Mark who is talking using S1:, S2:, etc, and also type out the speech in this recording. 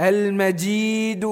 S1: المجيد